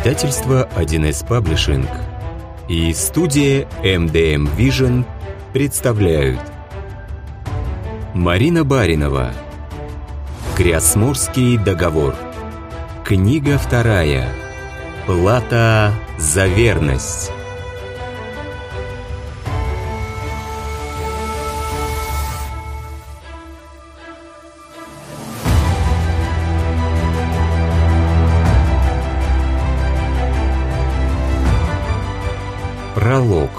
Издательство 1С Паблишинг и студия MDM Vision представляют Марина Баринова. Крясмурский договор Книга вторая. Плата за верность Пролог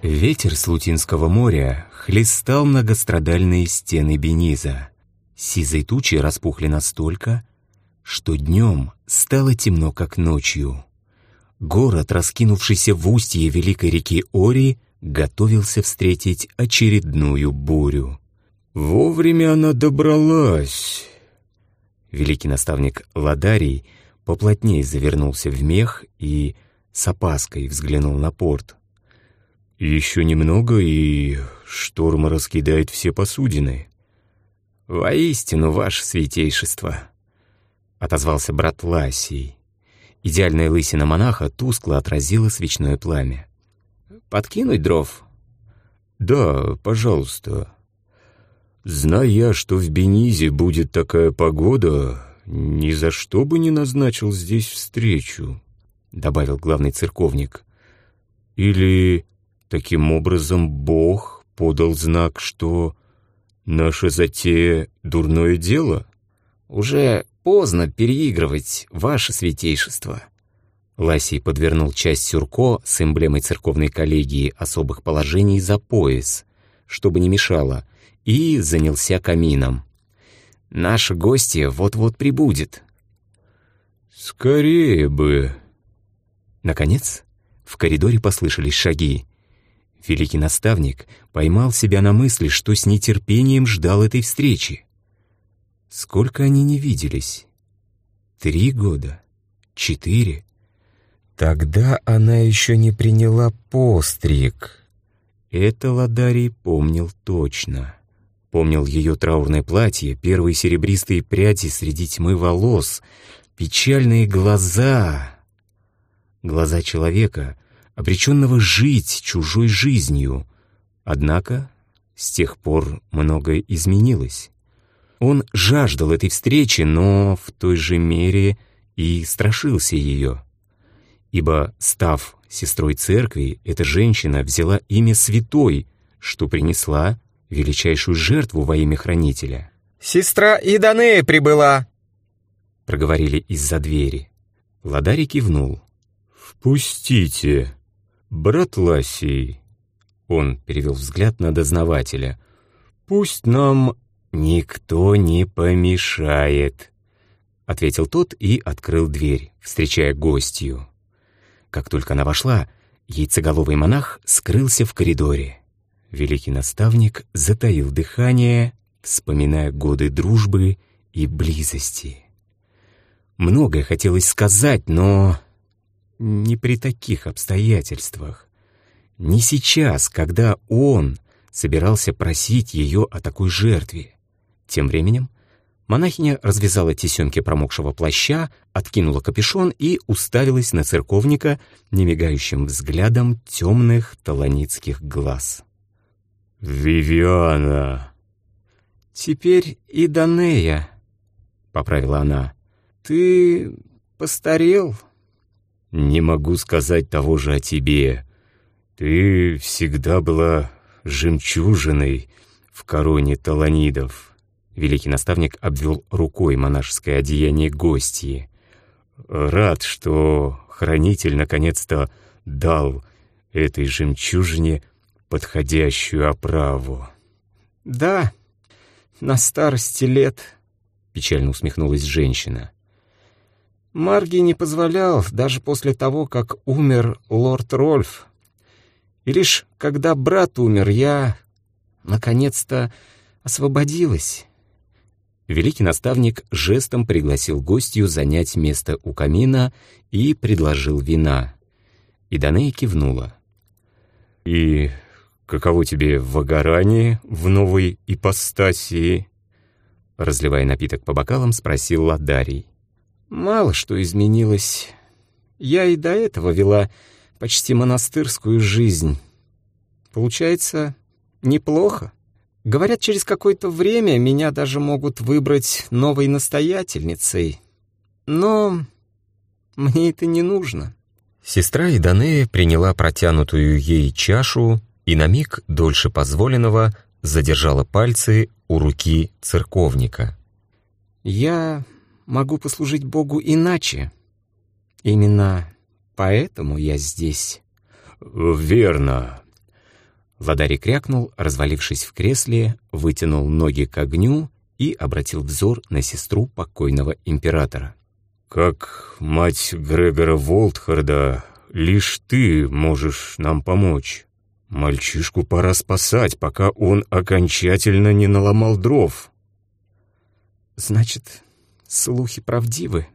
Ветер с Лутинского моря хлестал многострадальные стены Бениза. Сизой тучи распухли настолько, что днем стало темно, как ночью. Город, раскинувшийся в устье великой реки Ори, готовился встретить очередную бурю. «Вовремя она добралась», Великий наставник Ладарий поплотнее завернулся в мех и с опаской взглянул на порт. «Еще немного, и шторм раскидает все посудины». «Воистину, ваше святейшество», — отозвался брат Ласий. Идеальная лысина монаха тускло отразила свечное пламя. «Подкинуть дров?» «Да, пожалуйста». Зная, что в Бенизе будет такая погода, ни за что бы не назначил здесь встречу, добавил главный церковник. Или таким образом Бог подал знак, что наша затея — дурное дело? Уже поздно переигрывать, ваше святейшество. Ласий подвернул часть сюрко с эмблемой церковной коллегии особых положений за пояс, чтобы не мешало — и занялся камином. «Наше гостье вот-вот прибудет». «Скорее бы!» Наконец, в коридоре послышались шаги. Великий наставник поймал себя на мысли, что с нетерпением ждал этой встречи. Сколько они не виделись? Три года? Четыре? Тогда она еще не приняла постриг. Это Ладарий помнил точно. Помнил ее траурное платье, первые серебристые пряди среди тьмы волос, печальные глаза. Глаза человека, обреченного жить чужой жизнью. Однако с тех пор многое изменилось. Он жаждал этой встречи, но в той же мере и страшился ее. Ибо, став сестрой церкви, эта женщина взяла имя святой, что принесла величайшую жертву во имя Хранителя. «Сестра Иданея прибыла!» Проговорили из-за двери. Ладарий кивнул. «Впустите, брат Ласий!» Он перевел взгляд на дознавателя. «Пусть нам никто не помешает», — ответил тот и открыл дверь, встречая гостью. Как только она вошла, яйцеголовый монах скрылся в коридоре. Великий наставник затаил дыхание, вспоминая годы дружбы и близости. Многое хотелось сказать, но не при таких обстоятельствах. Не сейчас, когда он собирался просить ее о такой жертве. Тем временем монахиня развязала тесемки промокшего плаща, откинула капюшон и уставилась на церковника немигающим взглядом темных таланицких глаз. «Вивиана!» «Теперь и Данея», — поправила она. «Ты постарел?» «Не могу сказать того же о тебе. Ты всегда была жемчужиной в короне таланидов». Великий наставник обвел рукой монашеское одеяние гостьи. «Рад, что хранитель наконец-то дал этой жемчужине подходящую оправу. «Да, на старости лет», — печально усмехнулась женщина. «Марги не позволял даже после того, как умер лорд Рольф. И лишь когда брат умер, я, наконец-то, освободилась». Великий наставник жестом пригласил гостью занять место у камина и предложил вина. И Данея кивнула. «И Каково тебе в Агаране в новой ипостасии?» разливая напиток по бокалам, спросил Ладарий. «Мало что изменилось. Я и до этого вела почти монастырскую жизнь. Получается, неплохо. Говорят, через какое-то время меня даже могут выбрать новой настоятельницей. Но мне это не нужно». Сестра Иданея приняла протянутую ей чашу и на миг дольше позволенного задержала пальцы у руки церковника. «Я могу послужить Богу иначе. Именно поэтому я здесь». «Верно». Владарь крякнул, развалившись в кресле, вытянул ноги к огню и обратил взор на сестру покойного императора. «Как мать Грегора Волтхарда, лишь ты можешь нам помочь. Мальчишку пора спасать, пока он окончательно не наломал дров». «Значит, слухи правдивы?»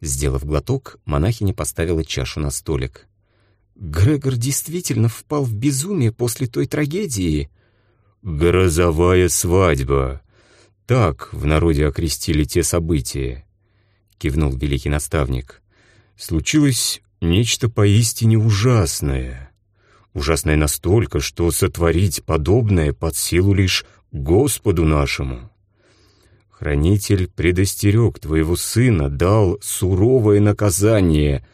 Сделав глоток, монахиня поставила чашу на столик. «Грегор действительно впал в безумие после той трагедии?» «Грозовая свадьба. Так в народе окрестили те события», — кивнул великий наставник. «Случилось нечто поистине ужасное» ужасное настолько, что сотворить подобное под силу лишь Господу нашему. Хранитель предостерег твоего сына, дал суровое наказание,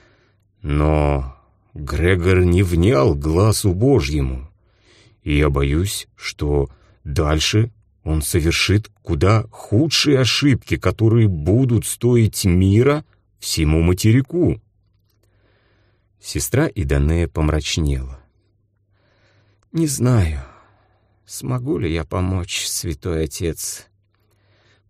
но Грегор не внял глазу Божьему, и я боюсь, что дальше он совершит куда худшие ошибки, которые будут стоить мира всему материку. Сестра Иданея помрачнела. «Не знаю, смогу ли я помочь, святой отец.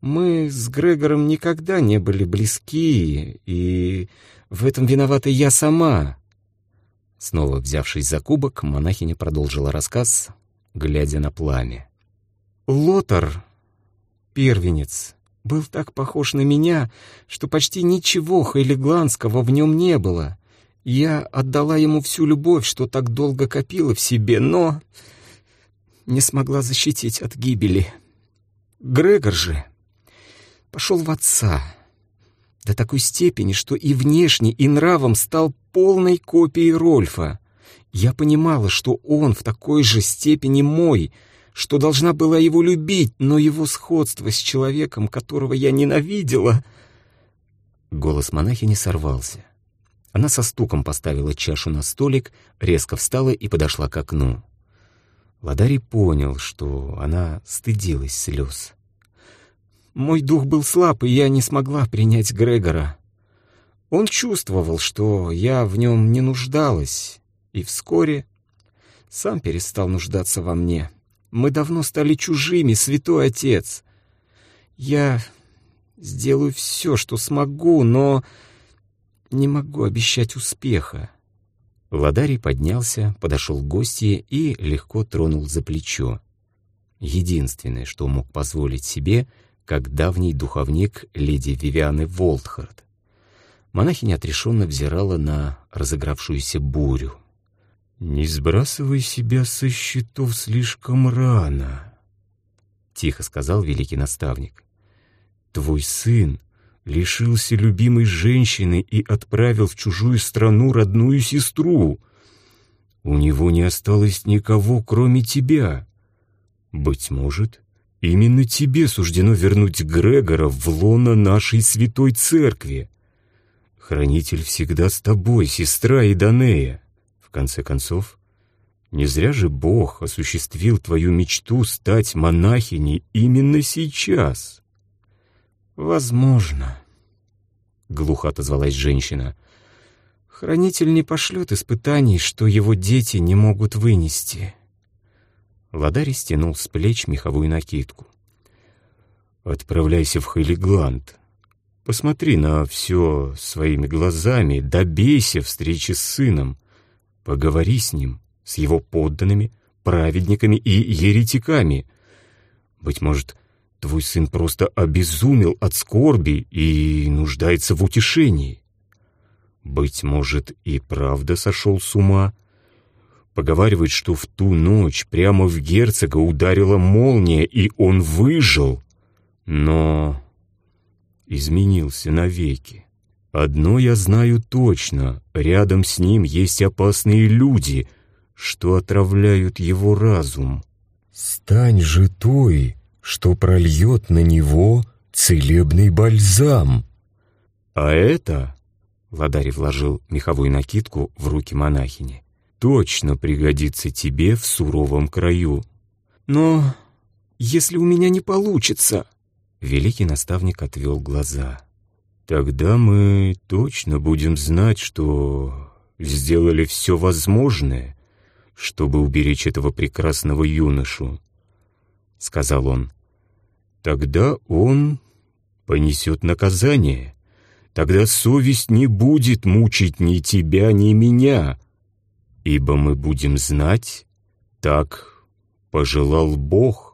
Мы с Грегором никогда не были близки, и в этом виновата я сама». Снова взявшись за кубок, монахиня продолжила рассказ, глядя на пламя. «Лотар, первенец, был так похож на меня, что почти ничего хайлигландского в нем не было. Я отдала ему всю любовь, что так долго копила в себе, но не смогла защитить от гибели. Грегор же пошел в отца до такой степени, что и внешне, и нравом стал полной копией Рольфа. Я понимала, что он в такой же степени мой, что должна была его любить, но его сходство с человеком, которого я ненавидела... Голос монахи не сорвался. Она со стуком поставила чашу на столик, резко встала и подошла к окну. Ладарий понял, что она стыдилась слез. «Мой дух был слаб, и я не смогла принять Грегора. Он чувствовал, что я в нем не нуждалась, и вскоре сам перестал нуждаться во мне. Мы давно стали чужими, святой отец. Я сделаю все, что смогу, но не могу обещать успеха». Ладарий поднялся, подошел к гостье и легко тронул за плечо. Единственное, что мог позволить себе, как давний духовник леди Вивианы Волтхард. Монахиня отрешенно взирала на разыгравшуюся бурю. «Не сбрасывай себя со счетов слишком рано», — тихо сказал великий наставник. «Твой сын лишился любимой женщины и отправил в чужую страну родную сестру. У него не осталось никого, кроме тебя. Быть может, именно тебе суждено вернуть Грегора в лоно нашей святой церкви. Хранитель всегда с тобой, сестра Иданея. В конце концов, не зря же Бог осуществил твою мечту стать монахиней именно сейчас». «Возможно», — глухо отозвалась женщина. «Хранитель не пошлет испытаний, что его дети не могут вынести». Ладарь стянул с плеч меховую накидку. «Отправляйся в Хайлигланд. Посмотри на все своими глазами, добейся встречи с сыном. Поговори с ним, с его подданными, праведниками и еретиками. Быть может, Твой сын просто обезумел от скорби и нуждается в утешении. Быть может, и правда сошел с ума. Поговаривают, что в ту ночь прямо в герцога ударила молния, и он выжил. но изменился навеки. Одно я знаю точно, рядом с ним есть опасные люди, что отравляют его разум. Стань же той, что прольет на него целебный бальзам. А это, Ладарь вложил меховую накидку в руки монахини, точно пригодится тебе в суровом краю. Но если у меня не получится... Великий наставник отвел глаза. Тогда мы точно будем знать, что сделали все возможное, чтобы уберечь этого прекрасного юношу, — сказал он. Тогда он понесет наказание. Тогда совесть не будет мучить ни тебя, ни меня, ибо мы будем знать, так пожелал Бог.